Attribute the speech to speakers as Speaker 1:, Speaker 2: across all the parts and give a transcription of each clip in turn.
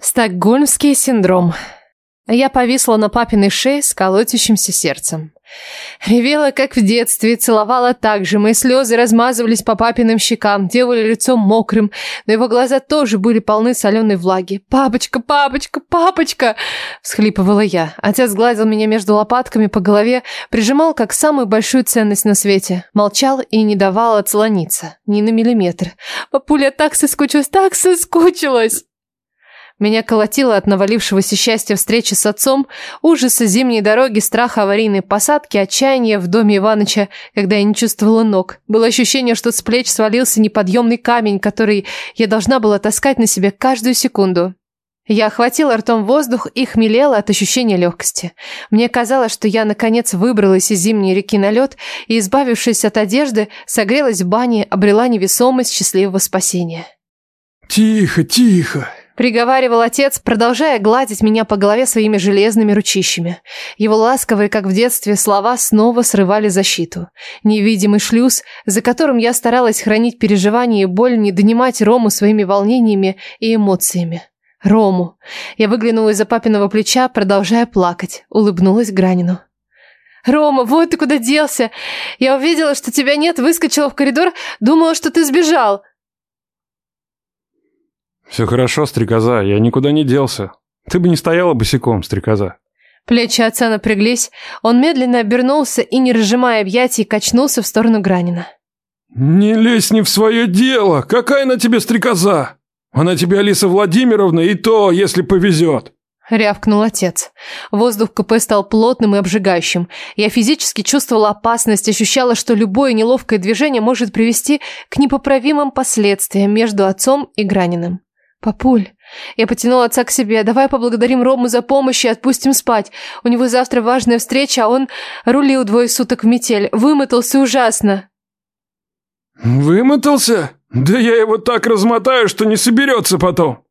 Speaker 1: Стокгольмский синдром. Я повисла на папиной шее с колотящимся сердцем. Ревела, как в детстве, целовала так же. Мои слезы размазывались по папиным щекам, делали лицо мокрым, но его глаза тоже были полны соленой влаги. «Папочка, папочка, папочка!» – всхлипывала я. Отец гладил меня между лопатками по голове, прижимал как самую большую ценность на свете. Молчал и не давал отслониться. Ни на миллиметр. «Папуля, так соскучилась, так соскучилась!» Меня колотило от навалившегося счастья встречи с отцом, ужаса зимней дороги, страха аварийной посадки, отчаяния в доме Иваныча, когда я не чувствовала ног. Было ощущение, что с плеч свалился неподъемный камень, который я должна была таскать на себе каждую секунду. Я охватила ртом воздух и хмелела от ощущения легкости. Мне казалось, что я наконец выбралась из зимней реки на лед и, избавившись от одежды, согрелась в бане, обрела невесомость счастливого спасения.
Speaker 2: «Тихо, тихо!»
Speaker 1: Приговаривал отец, продолжая гладить меня по голове своими железными ручищами. Его ласковые, как в детстве, слова снова срывали защиту. Невидимый шлюз, за которым я старалась хранить переживания и боль, не донимать Рому своими волнениями и эмоциями. Рому. Я выглянула из-за папиного плеча, продолжая плакать. Улыбнулась Гранину. «Рома, вот ты куда делся! Я увидела, что тебя нет, выскочила в коридор, думала, что ты сбежал!»
Speaker 2: «Все хорошо, стрекоза, я никуда не делся. Ты бы не стояла босиком, стрекоза».
Speaker 1: Плечи отца напряглись, он медленно обернулся и, не разжимая объятий, качнулся в сторону Гранина.
Speaker 2: «Не лезь не в свое дело! Какая на тебе стрекоза? Она тебе Алиса Владимировна, и то, если повезет!»
Speaker 1: Рявкнул отец. Воздух КП стал плотным и обжигающим. Я физически чувствовала опасность, ощущала, что любое неловкое движение может привести к непоправимым последствиям между отцом и Граниным. «Папуль!» Я потянула отца к себе. «Давай поблагодарим Рому за помощь и отпустим спать. У него завтра важная встреча, а он рулил двое суток в метель. Вымотался ужасно».
Speaker 2: «Вымотался? Да я его так размотаю, что не соберется потом!»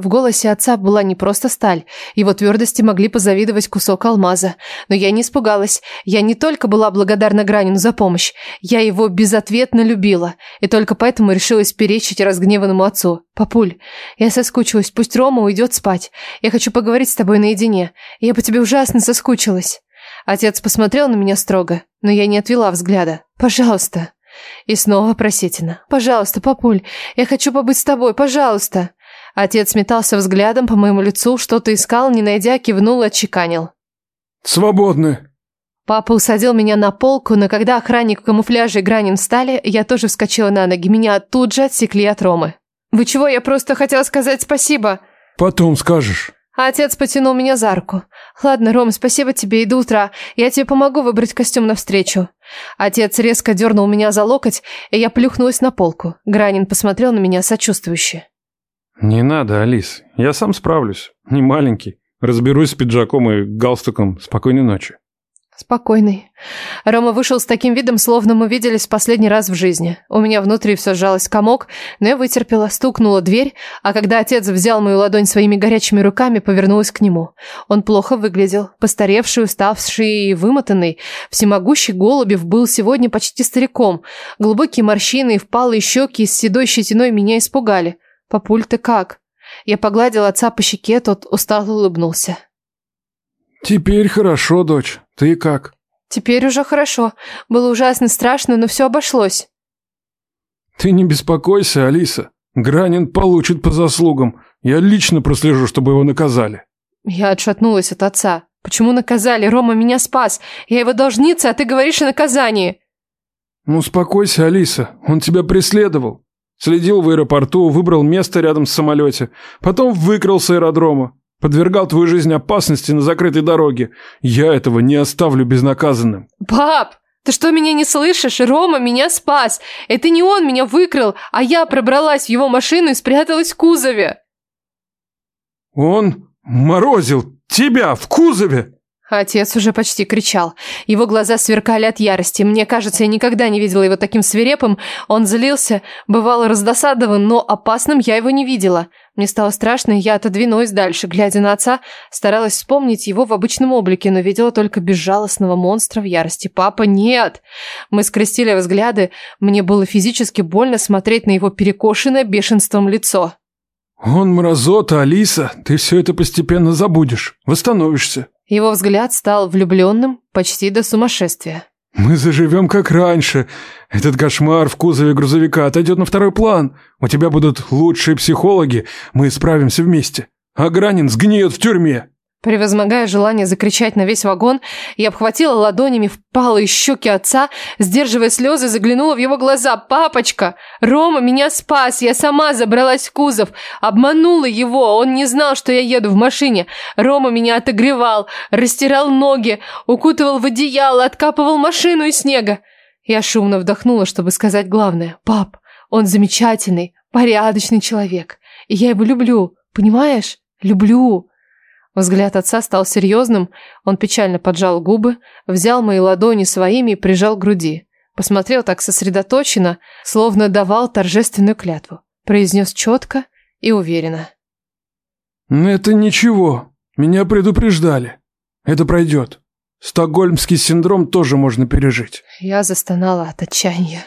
Speaker 1: В голосе отца была не просто сталь, его твердости могли позавидовать кусок алмаза. Но я не испугалась. Я не только была благодарна Гранину за помощь, я его безответно любила. И только поэтому решилась перечить разгневанному отцу. «Папуль, я соскучилась, пусть Рома уйдет спать. Я хочу поговорить с тобой наедине. Я по тебе ужасно соскучилась». Отец посмотрел на меня строго, но я не отвела взгляда. «Пожалуйста». И снова просительно. «Пожалуйста, папуль, я хочу побыть с тобой, пожалуйста». Отец метался взглядом по моему лицу, что-то искал, не найдя, кивнул и отчеканил.
Speaker 2: «Свободны!»
Speaker 1: Папа усадил меня на полку, но когда охранник в камуфляже и Гранин встали, я тоже вскочила на ноги. Меня тут же отсекли от Ромы. «Вы чего? Я просто хотела сказать спасибо!»
Speaker 2: «Потом скажешь!»
Speaker 1: Отец потянул меня за руку. «Ладно, Ром, спасибо тебе, и до утра. Я тебе помогу выбрать костюм навстречу». Отец резко дернул меня за локоть, и я плюхнулась на полку. Гранин посмотрел на меня сочувствующе.
Speaker 2: «Не надо, Алис. Я сам справлюсь. Не маленький. Разберусь с пиджаком и галстуком. Спокойной ночи».
Speaker 1: Спокойный. Рома вышел с таким видом, словно мы виделись последний раз в жизни. У меня внутри все сжалось комок, но я вытерпела, стукнула дверь, а когда отец взял мою ладонь своими горячими руками, повернулась к нему. Он плохо выглядел, постаревший, уставший и вымотанный. Всемогущий Голубев был сегодня почти стариком. Глубокие морщины и впалые щеки с седой щетиной меня испугали. «Папуль, ты как?» Я погладил отца по щеке, тот устало улыбнулся.
Speaker 2: «Теперь хорошо, дочь. Ты как?»
Speaker 1: «Теперь уже хорошо. Было ужасно страшно, но все обошлось».
Speaker 2: «Ты не беспокойся, Алиса. Гранин получит по заслугам. Я лично прослежу, чтобы его наказали».
Speaker 1: Я отшатнулась от отца. «Почему наказали? Рома меня спас. Я его должница, а ты говоришь о наказании».
Speaker 2: «Ну, успокойся, Алиса. Он тебя преследовал. Следил в аэропорту, выбрал место рядом с самолете, потом выкрал с аэродрома. Подвергал твою жизнь опасности на закрытой дороге. Я этого не оставлю безнаказанным.
Speaker 1: Пап, ты что, меня не слышишь? Рома меня спас. Это не он меня выкрал, а я пробралась в его машину и спряталась в кузове.
Speaker 2: Он морозил тебя в кузове?
Speaker 1: Отец уже почти кричал. Его глаза сверкали от ярости. Мне кажется, я никогда не видела его таким свирепым. Он злился, бывал раздосадован, но опасным я его не видела. Мне стало страшно, и я отодвинулась дальше. Глядя на отца, старалась вспомнить его в обычном облике, но видела только безжалостного монстра в ярости. «Папа, нет!» Мы скрестили взгляды. Мне было физически больно смотреть на его перекошенное бешенством лицо.
Speaker 2: Он мразота, Алиса, ты все это постепенно забудешь, восстановишься.
Speaker 1: Его взгляд стал влюбленным почти до сумасшествия.
Speaker 2: Мы заживем как раньше. Этот кошмар в кузове грузовика отойдет на второй план. У тебя будут лучшие психологи, мы справимся вместе. А Гранин сгниет в тюрьме.
Speaker 1: Превозмогая желание закричать на весь вагон, я обхватила ладонями впалые щеки отца, сдерживая слезы, заглянула в его глаза. «Папочка! Рома меня спас! Я сама забралась в кузов! Обманула его! Он не знал, что я еду в машине! Рома меня отогревал, растирал ноги, укутывал в одеяло, откапывал машину из снега!» Я шумно вдохнула, чтобы сказать главное. «Пап, он замечательный, порядочный человек, и я его люблю, понимаешь? Люблю!» Взгляд отца стал серьезным, он печально поджал губы, взял мои ладони своими и прижал к груди. Посмотрел так сосредоточенно, словно давал торжественную клятву. Произнес четко и уверенно.
Speaker 2: «Это ничего, меня предупреждали. Это пройдет. Стокгольмский синдром тоже можно пережить».
Speaker 1: Я застонала от отчаяния.